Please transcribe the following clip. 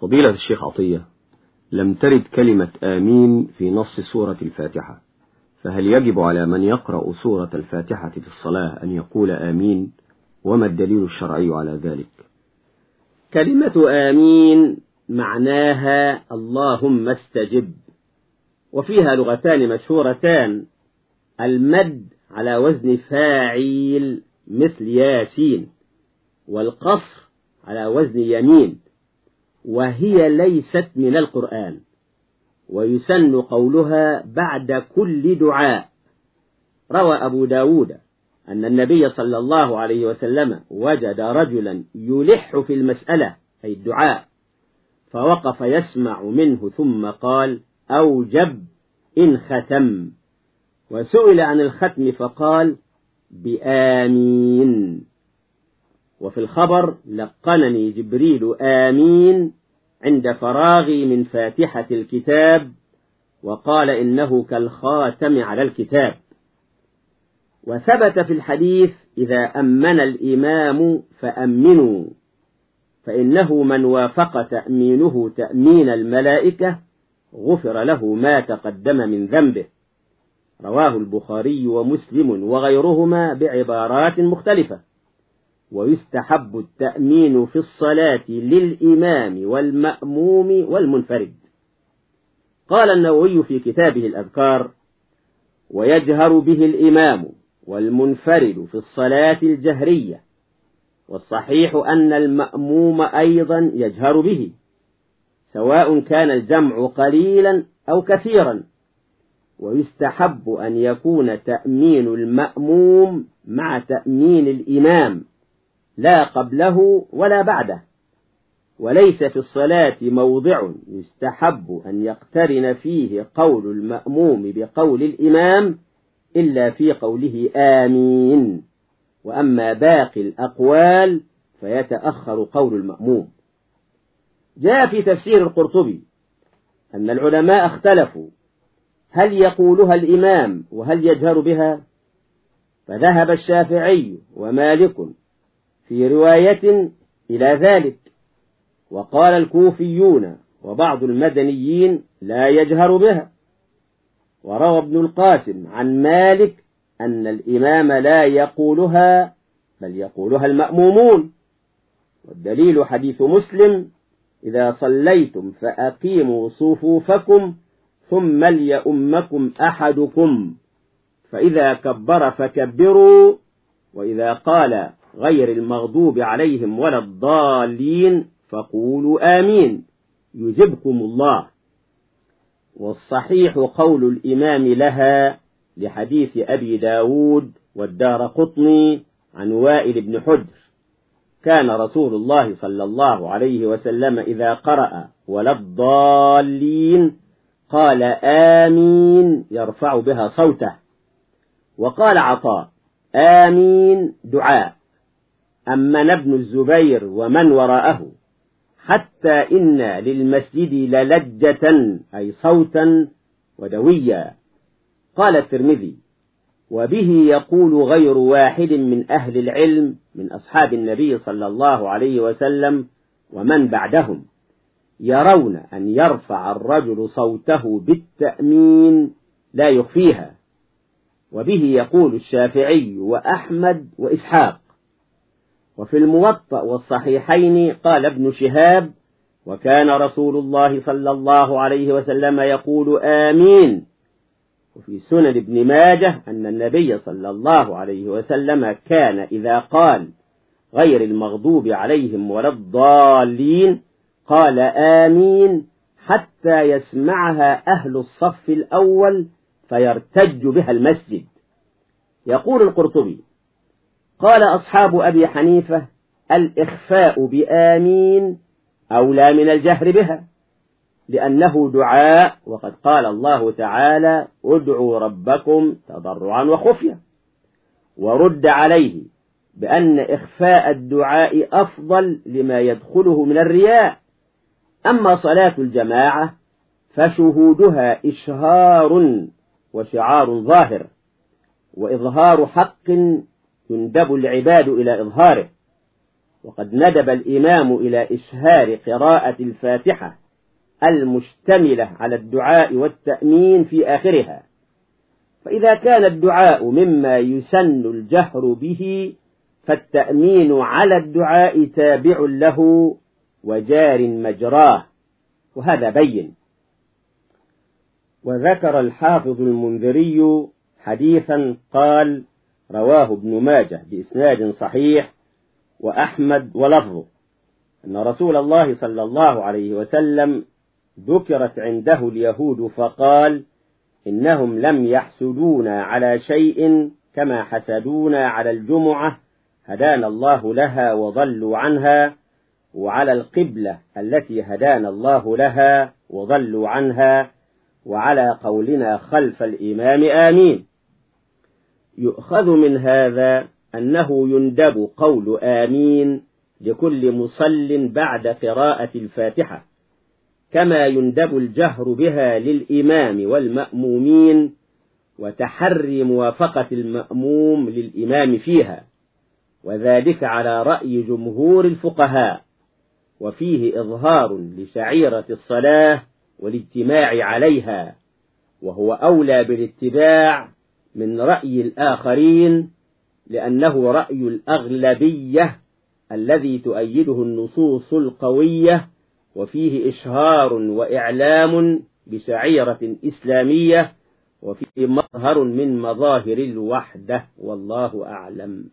فضيلة الشيخ عطية لم ترد كلمة آمين في نص سورة الفاتحة فهل يجب على من يقرأ سورة الفاتحة في الصلاة أن يقول آمين؟ وما الدليل الشرعي على ذلك؟ كلمة آمين معناها اللهم استجب وفيها لغتان مشهورتان المد على وزن فاعيل مثل ياسين والقصر على وزن يمين. وهي ليست من القرآن. ويسن قولها بعد كل دعاء. روى أبو داود أن النبي صلى الله عليه وسلم وجد رجلا يلح في المسألة أي الدعاء فوقف يسمع منه ثم قال أوجب إن ختم. وسئل عن الختم فقال بآمين. وفي الخبر لقنني جبريل آمين عند فراغي من فاتحة الكتاب وقال إنه كالخاتم على الكتاب. وثبت في الحديث إذا أمن الإمام فأمنوا فإنه من وافق تأمينه تأمين الملائكة غفر له ما تقدم من ذنبه. رواه البخاري ومسلم وغيرهما بعبارات مختلفة. ويستحب التأمين في الصلاة للإمام والمأموم والمنفرد. قال النووي في كتابه الأذكار ويجهر به الإمام والمنفرد في الصلاة الجهرية والصحيح أن المأموم أيضا يجهر به سواء كان الجمع قليلا أو كثيرا. ويستحب أن يكون تأمين المأموم مع تأمين الإمام لا قبله ولا بعده. وليس في الصلاة موضع يستحب أن يقترن فيه قول المأموم بقول الإمام إلا في قوله آمين. وأما باقي الأقوال فيتأخر قول المأموم. جاء في تفسير القرطبي أن العلماء اختلفوا. هل يقولها الإمام وهل يجهر بها؟ فذهب الشافعي ومالك في رواية إلى ذلك. وقال الكوفيون وبعض المدنيين لا يجهر بها. وروى ابن القاسم عن مالك أن الإمام لا يقولها بل يقولها المأمومون. والدليل حديث مسلم إذا صليتم فأقيموا صفوفكم ثم ليؤمكم أحدكم فإذا كبر فكبروا وإذا قال غير المغضوب عليهم ولا الضالين فقولوا آمين. يجبكم الله. والصحيح قول الإمام لها لحديث أبي داود والدار قطني عن وائل بن حجر. كان رسول الله صلى الله عليه وسلم إذا قرأ ولا الضالين قال آمين يرفع بها صوته. وقال عطاء آمين دعاء. أمن ابن الزبير ومن وراءه حتى إن للمسجد للجة أي صوتا ودويا. قال الترمذي وبه يقول غير واحد من أهل العلم من أصحاب النبي صلى الله عليه وسلم ومن بعدهم يرون أن يرفع الرجل صوته بالتأمين لا يخفيها. وبه يقول الشافعي وأحمد وإسحاق وفي الموطأ والصحيحين قال ابن شهاب وكان رسول الله صلى الله عليه وسلم يقول آمين. وفي سنن ابن ماجه أن النبي صلى الله عليه وسلم كان إذا قال غير المغضوب عليهم ولا الضالين قال آمين حتى يسمعها أهل الصف الأول فيرتج بها المسجد. يقول القرطبي قال أصحاب أبي حنيفة الإخفاء بآمين أولى من الجهر بها لأنه دعاء وقد قال الله تعالى ادعوا ربكم تضرعا وخفيا ورد عليه بأن إخفاء الدعاء أفضل لما يدخله من الرياء. أما صلاة الجماعة فشهودها إشهار وشعار ظاهر وإظهار حق يندب العباد إلى إظهاره. وقد ندب الإمام إلى إشهار قراءة الفاتحة المشتملة على الدعاء والتأمين في آخرها. فإذا كان الدعاء مما يسن الجهر به فالتأمين على الدعاء تابع له وجار مجراه. وهذا بين. وذكر الحافظ المنذري حديثا قال رواه ابن ماجه بإسناد صحيح وأحمد ولفظه أن رسول الله صلى الله عليه وسلم ذكرت عنده اليهود فقال إنهم لم يحسدونا على شيء كما حسدونا على الجمعة هدانا الله لها وضلوا عنها وعلى القبلة التي هدانا الله لها وضلوا عنها وعلى قولنا خلف الإمام آمين يؤخذ من هذا أنه يندب قول آمين لكل مصل بعد قراءة الفاتحة كما يندب الجهر بها للإمام والمأمومين وتحري موافقة المأموم للإمام فيها وذلك على رأي جمهور الفقهاء وفيه إظهار لشعيرة الصلاة والاجتماع عليها وهو أولى بالاتباع من رأي الآخرين لأنه رأي الأغلبية الذي تؤيده النصوص القوية وفيه إشهار وإعلام بشعيرة إسلامية وفيه مظهر من مظاهر الوحدة والله أعلم.